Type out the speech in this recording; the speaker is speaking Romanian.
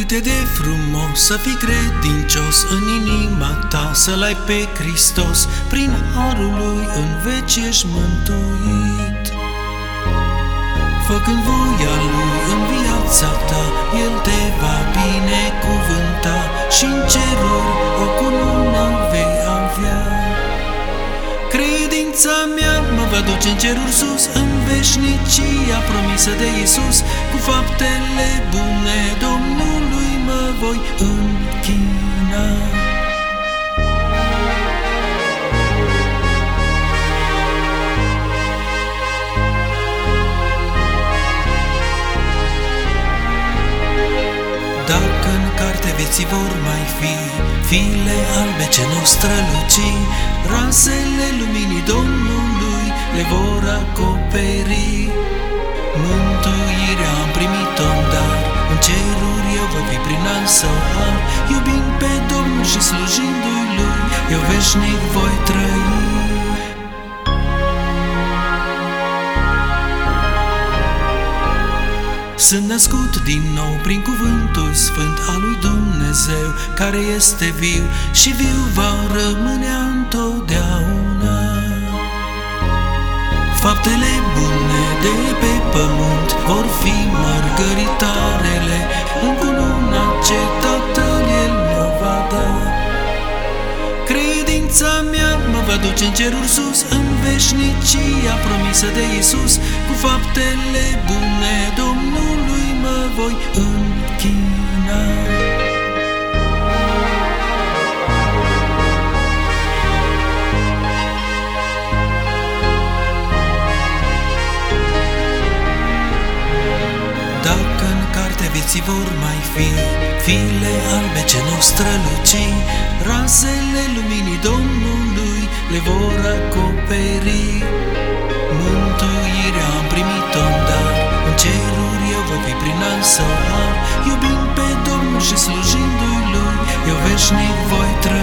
Cât e de frumos să fii credincios în inima ta, Să-L ai pe Hristos, prin harul Lui în veci ești mântuit. Făcând voia Lui în viața ta, El te va binecuvânta și în ceruri o cunună vei avea. Credința mea mă va duce în ceruri sus, în veșnicia promisă de Isus, cu faptele bune Domnului mă voi închina. Dacă în carte vieții vor mai fi File albe ce nu străluci Rasele luminii Domnului le vor acoperi său har Iubind pe Domnul și slujindu-i Lui Eu veșnic voi trăi Sunt născut din nou prin cuvântul sfânt al lui Dumnezeu, care este viu și viu va rămâne întotdeauna. Faptele bune de pe pământ vor fi mărgăritarele Credința mea mă va duce în ceruri sus, în veșnicia promisă de Isus, cu faptele bune Domnului mă voi închina. Vieții vor mai fi. File albe ce nu străluci Rasele luminii Domnului le vor acoperi. Mântuirea am primit-o dar În ceruri eu voi fi prin al său har. Iubind pe Domnul și slujindu-i Lui Eu veșnic voi trăi